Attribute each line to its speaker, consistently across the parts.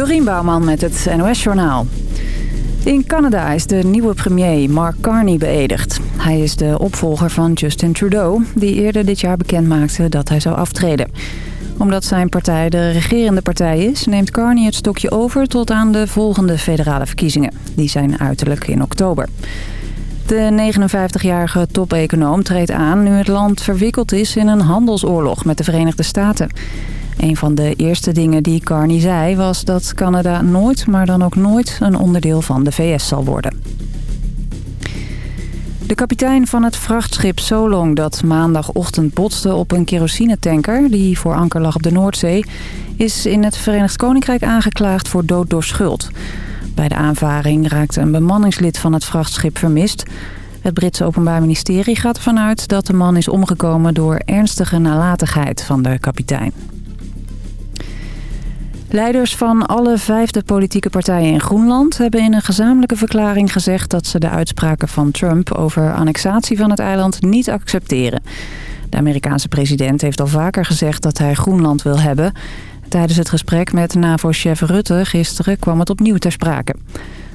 Speaker 1: Dorien Bouwman met het NOS Journaal. In Canada is de nieuwe premier Mark Carney beëdigd. Hij is de opvolger van Justin Trudeau, die eerder dit jaar bekendmaakte dat hij zou aftreden. Omdat zijn partij de regerende partij is, neemt Carney het stokje over tot aan de volgende federale verkiezingen. Die zijn uiterlijk in oktober. De 59-jarige top-econoom treedt aan nu het land verwikkeld is in een handelsoorlog met de Verenigde Staten. Een van de eerste dingen die Carney zei was dat Canada nooit, maar dan ook nooit, een onderdeel van de VS zal worden. De kapitein van het vrachtschip Solong dat maandagochtend botste op een kerosinetanker... die voor anker lag op de Noordzee... is in het Verenigd Koninkrijk aangeklaagd voor dood door schuld. Bij de aanvaring raakte een bemanningslid van het vrachtschip vermist. Het Britse Openbaar Ministerie gaat ervan uit dat de man is omgekomen... door ernstige nalatigheid van de kapitein. Leiders van alle vijfde politieke partijen in Groenland hebben in een gezamenlijke verklaring gezegd dat ze de uitspraken van Trump over annexatie van het eiland niet accepteren. De Amerikaanse president heeft al vaker gezegd dat hij Groenland wil hebben. Tijdens het gesprek met NAVO-chef Rutte gisteren kwam het opnieuw ter sprake.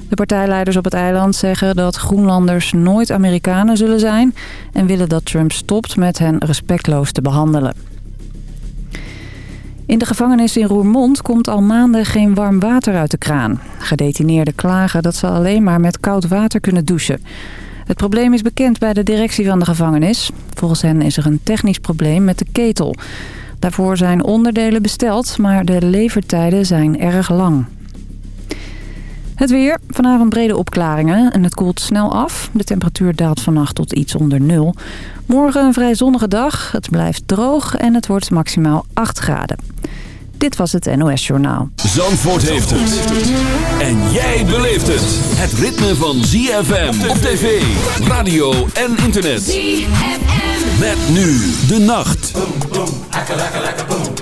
Speaker 1: De partijleiders op het eiland zeggen dat Groenlanders nooit Amerikanen zullen zijn... en willen dat Trump stopt met hen respectloos te behandelen. In de gevangenis in Roermond komt al maanden geen warm water uit de kraan. Gedetineerden klagen dat ze alleen maar met koud water kunnen douchen. Het probleem is bekend bij de directie van de gevangenis. Volgens hen is er een technisch probleem met de ketel. Daarvoor zijn onderdelen besteld, maar de levertijden zijn erg lang. Het weer. Vanavond brede opklaringen en het koelt snel af. De temperatuur daalt vannacht tot iets onder nul. Morgen een vrij zonnige dag. Het blijft droog en het wordt maximaal 8 graden. Dit was het NOS Journaal.
Speaker 2: Zandvoort heeft het. En jij beleeft het. Het ritme van ZFM op tv, radio en internet. ZFM. Met nu de nacht. Boom, boom, boom, boom,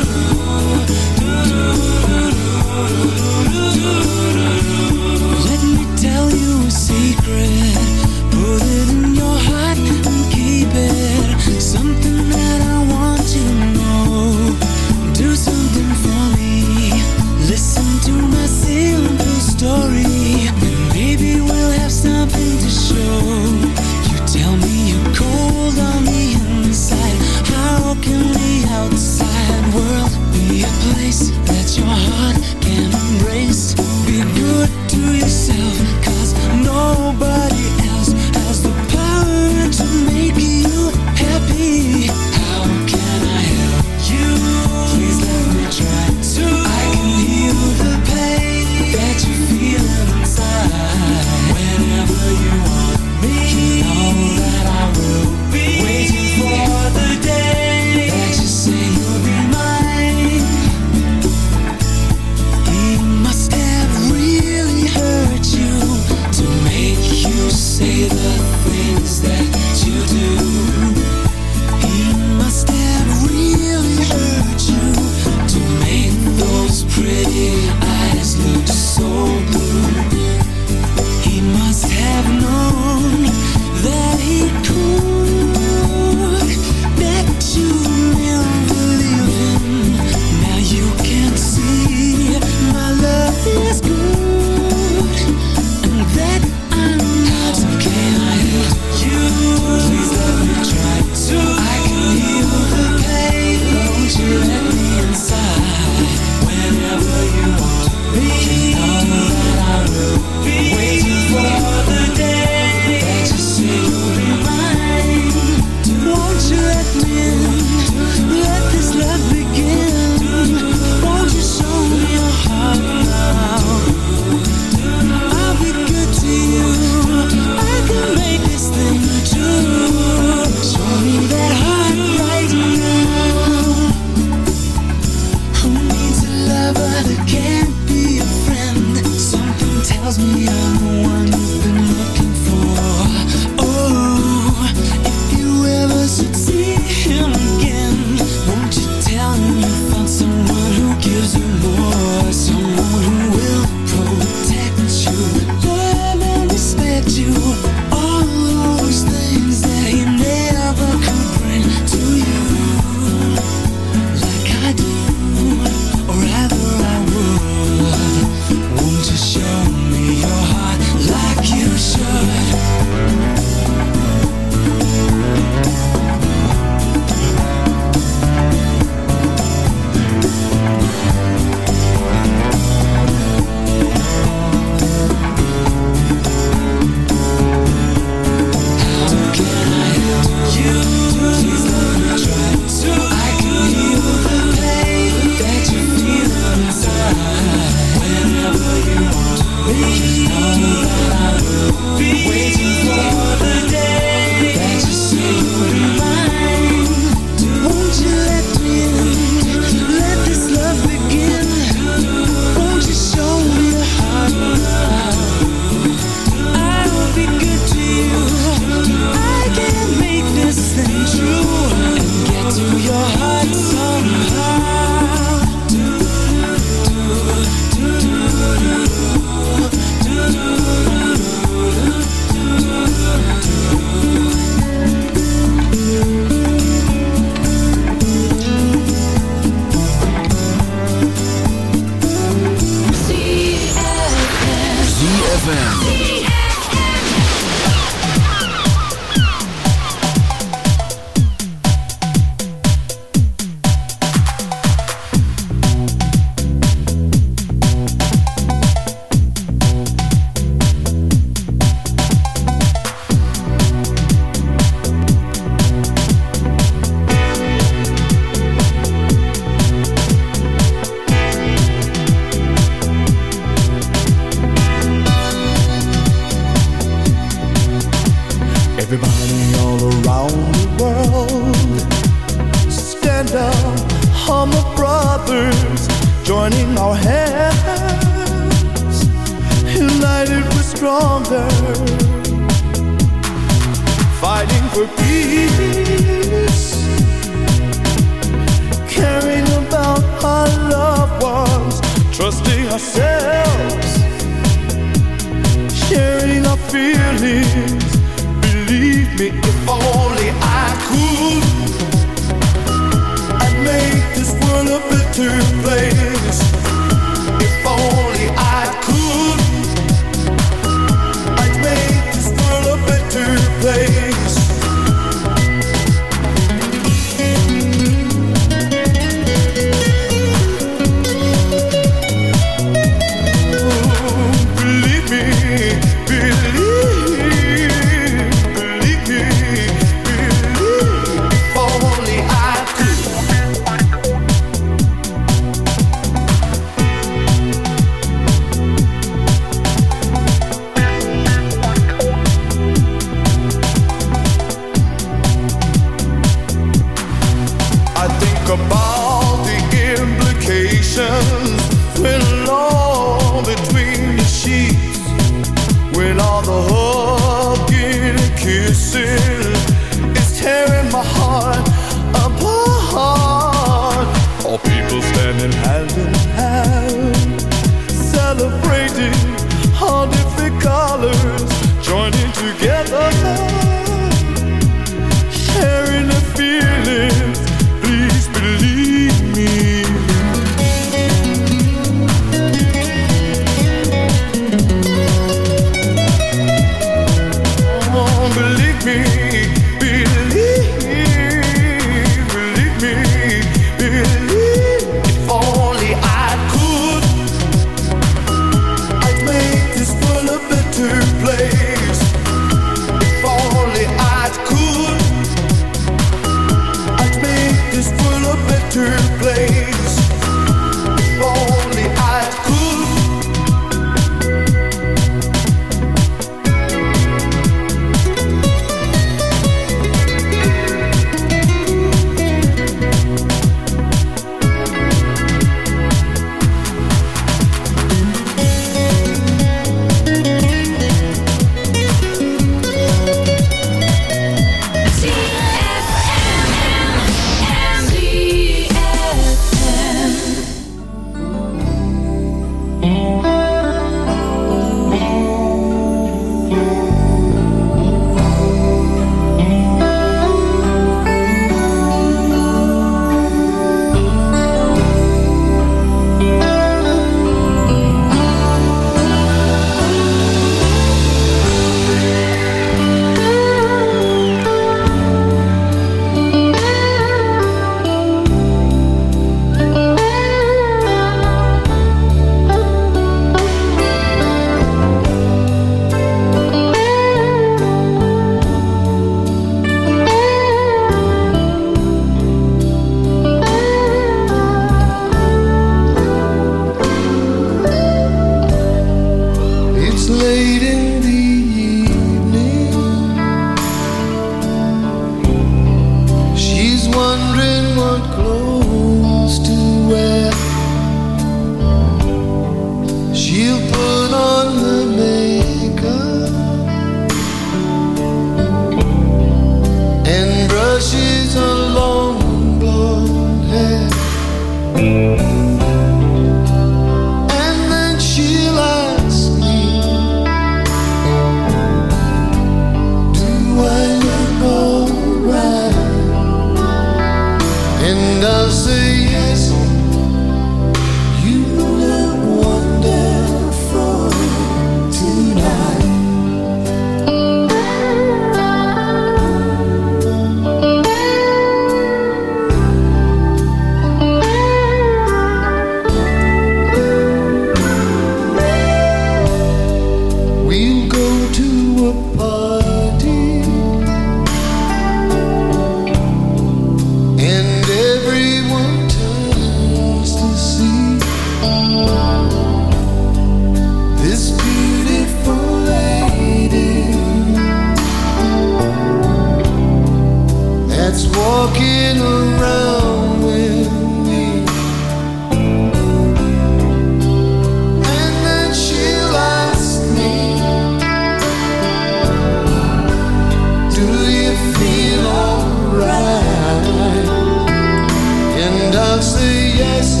Speaker 2: say yes,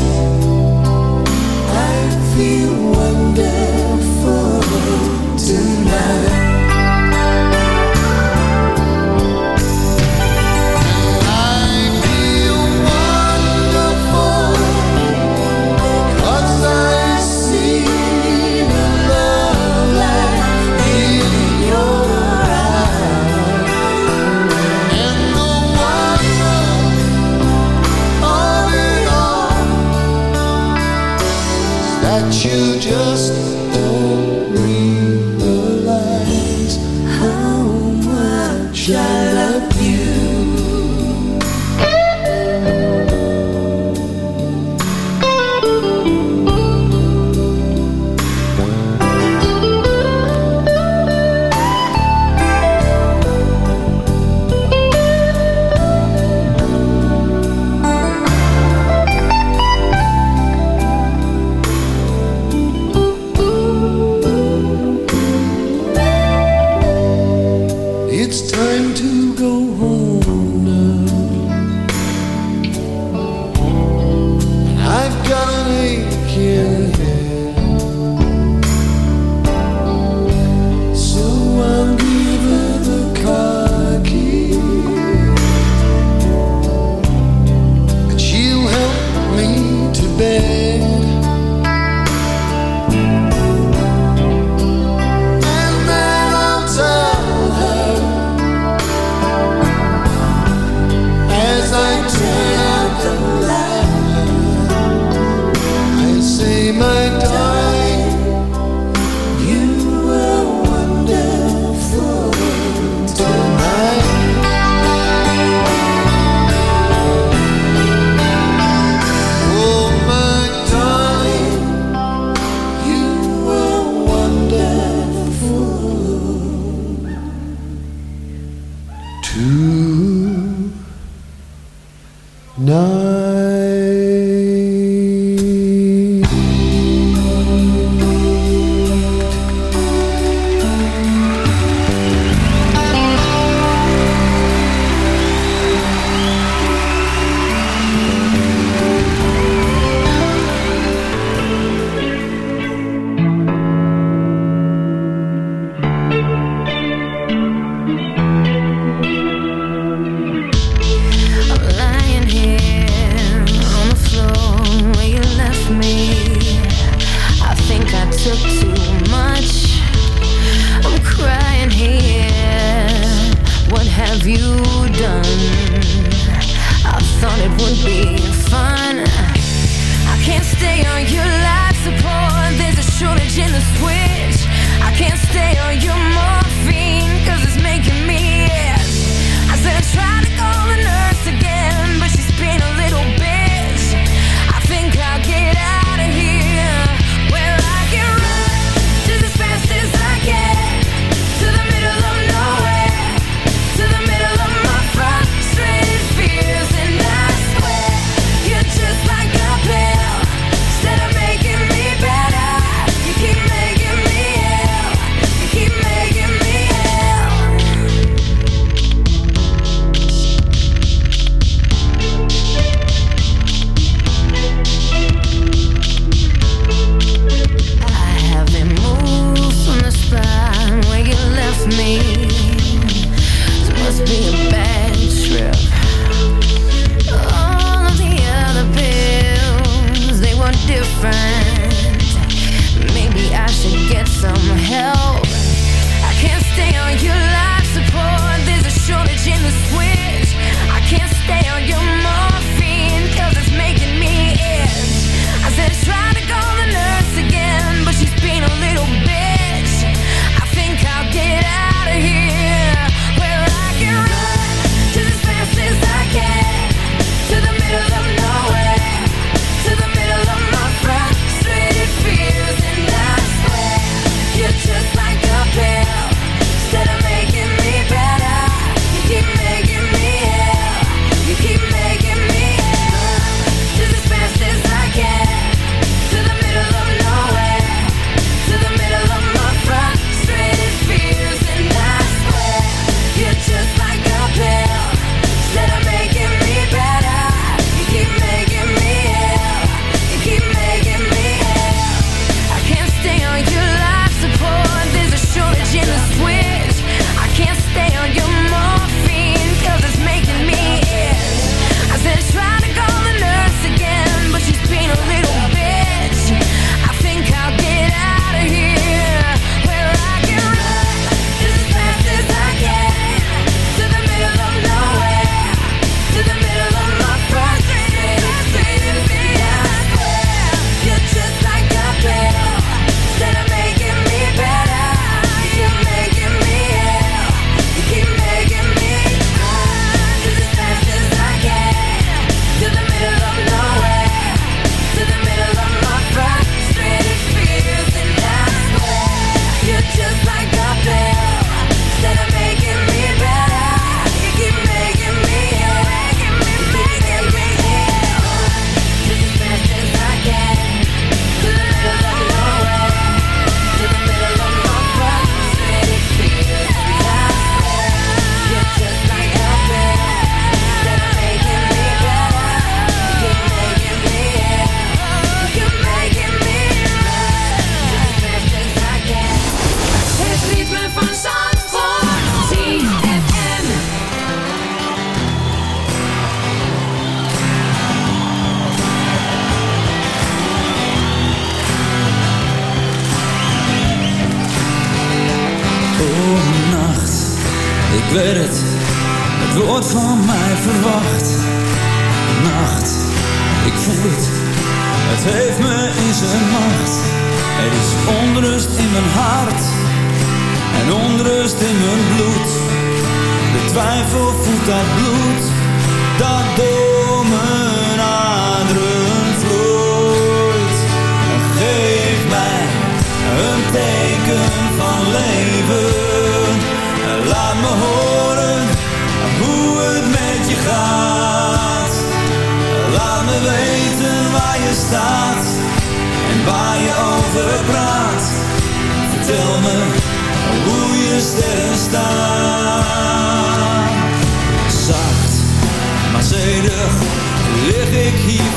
Speaker 3: I feel wonder. you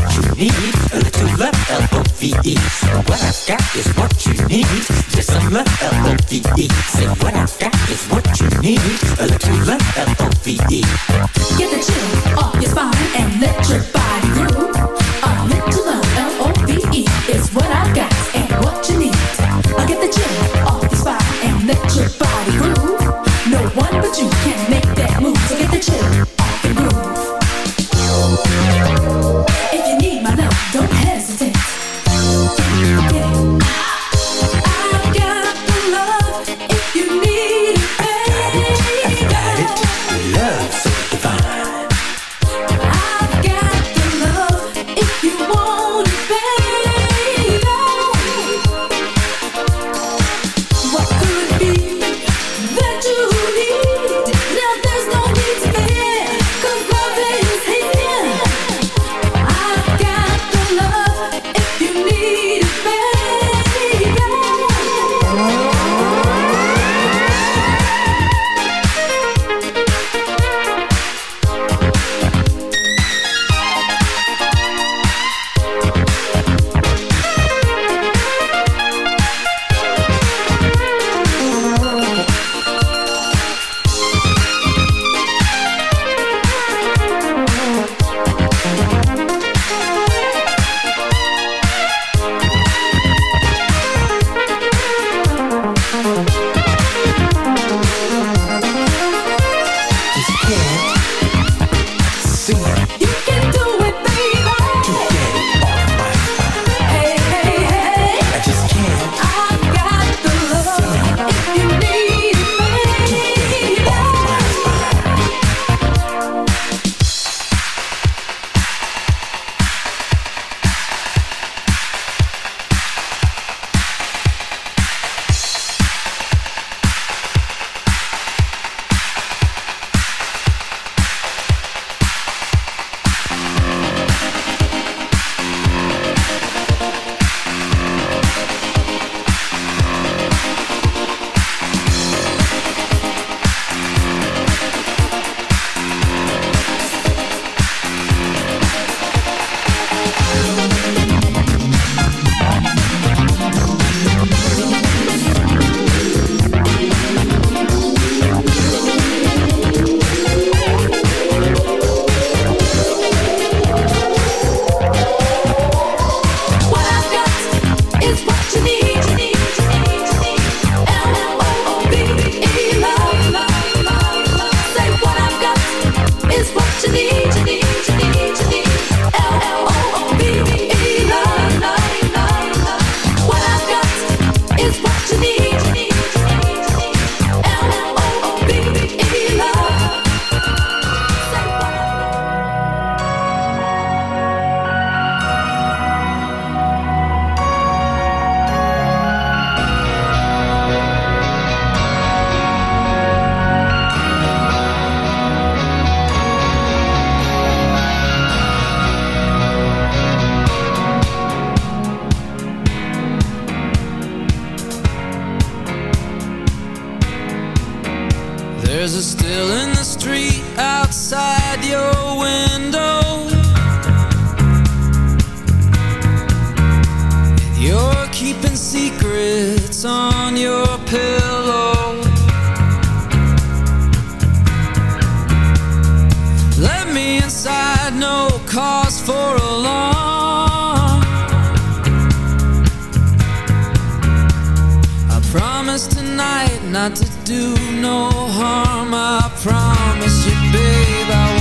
Speaker 4: what you need.
Speaker 5: A little love, L-O-V-E. What I've got is what you need. Just some love, L-O-V-E. Say what
Speaker 4: I've got is what you need.
Speaker 5: A little love, L-O-V-E.
Speaker 4: Get the chill off your spine and let your body groove. A little love, L-O-V-E is what I've got.
Speaker 6: cause for alarm. I promise tonight not to do no harm. I promise you babe I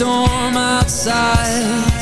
Speaker 6: storm outside.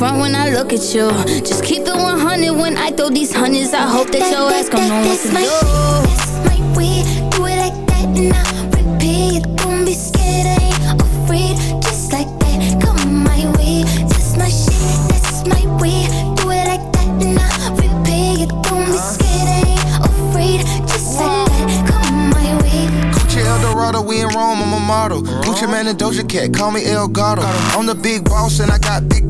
Speaker 7: Front when I look at you. Just keep it 100 when I throw these hundreds. I hope that your ass gon' know what to
Speaker 8: my
Speaker 7: do.
Speaker 8: that's my way. Do it like that and I repeat. Don't be scared, I ain't afraid. Just like that, come my way. That's my shit, that's my way. Do it like that and I repeat. Don't be scared, I ain't afraid. Just like that, come my way.
Speaker 9: Gucci Eldorado, we in Rome, I'm a model. Gucci Man and Doja Cat, call me El Gato. I'm the big boss and I got big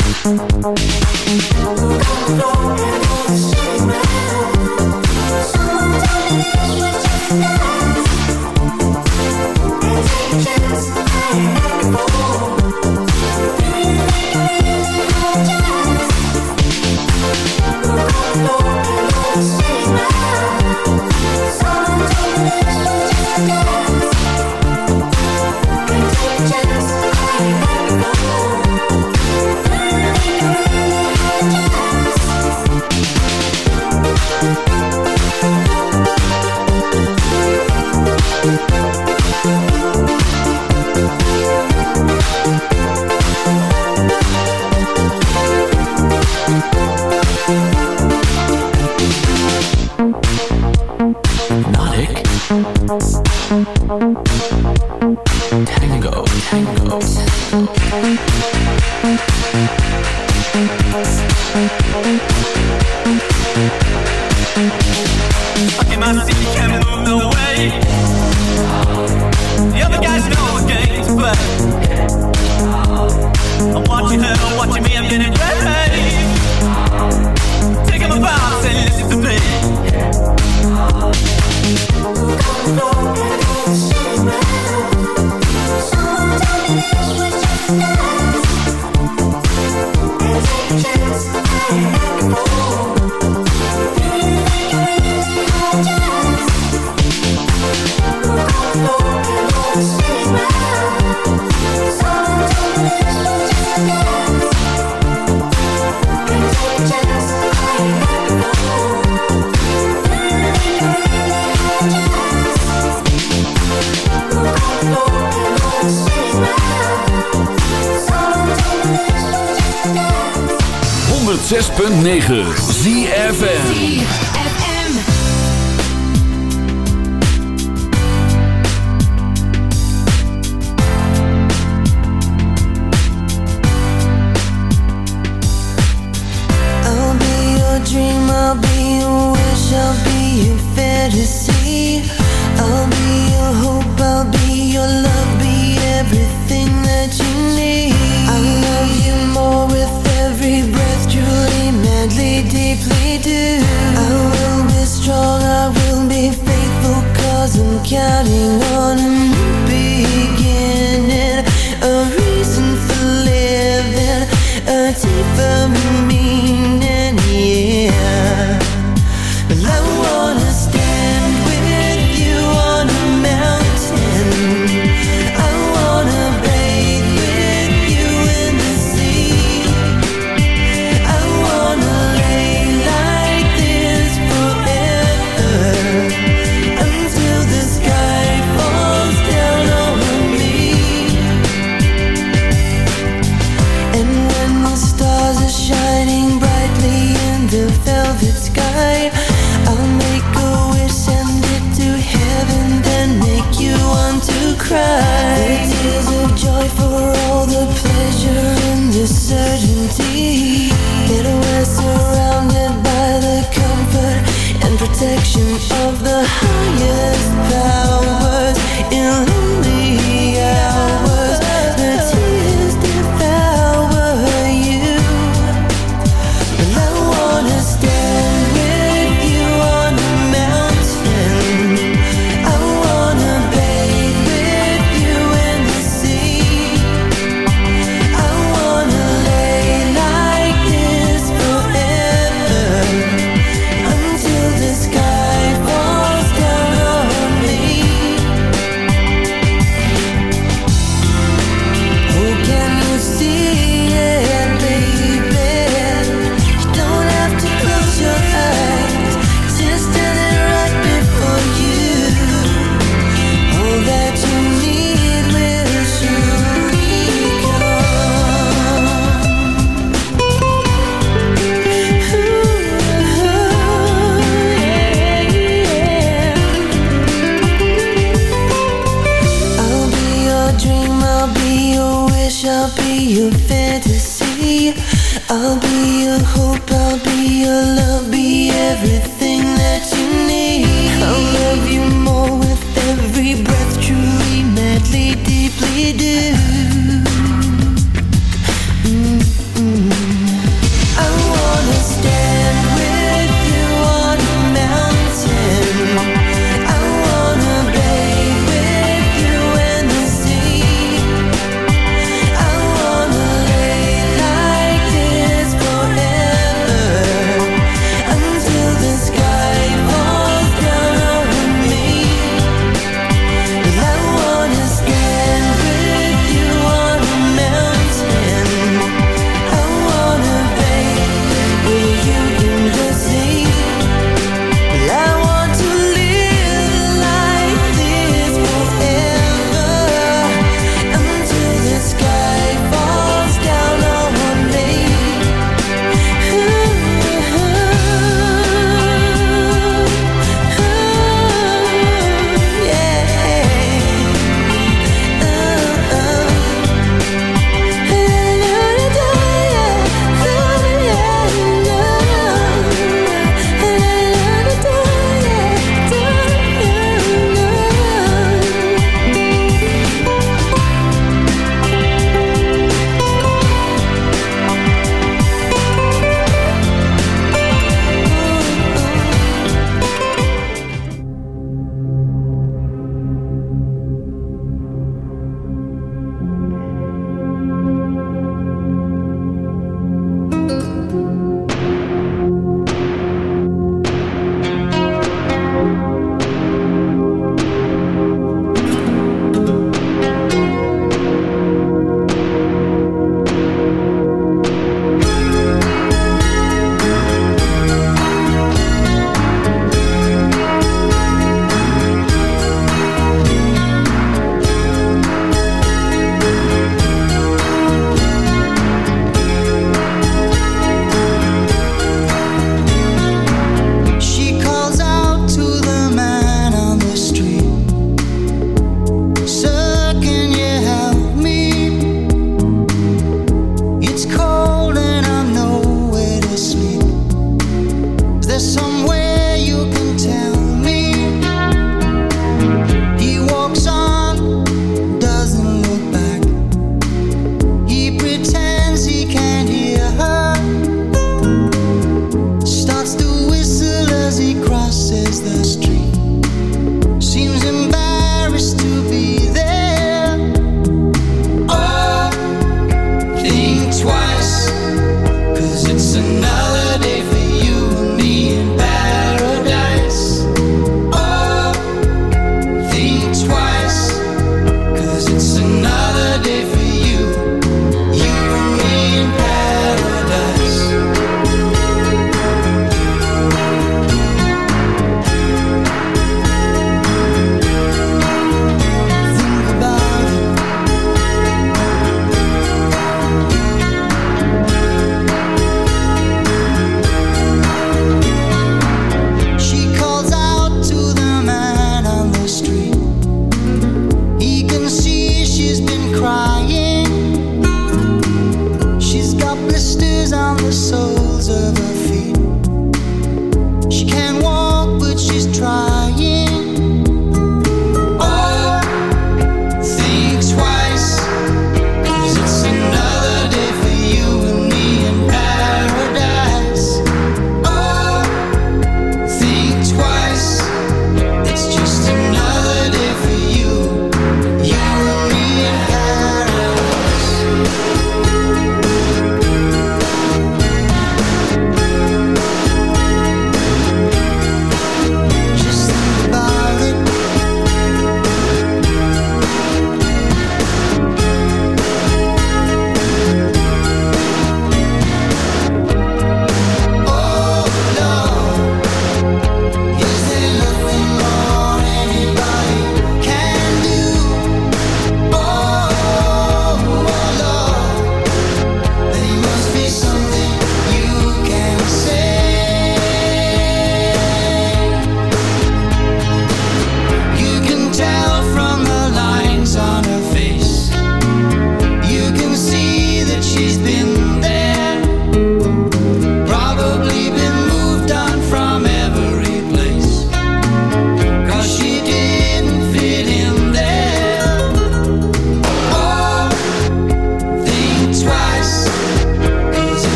Speaker 3: Someone tell me it's what
Speaker 2: 106.9 ZFN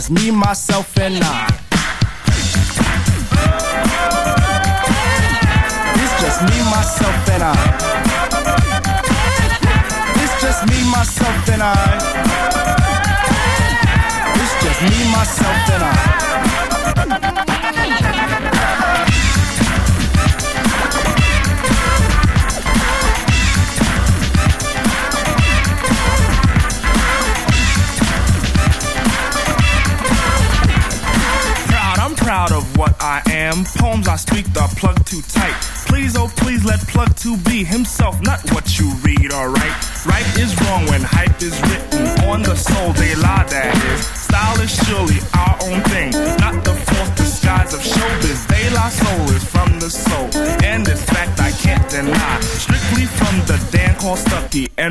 Speaker 10: just
Speaker 11: me, myself,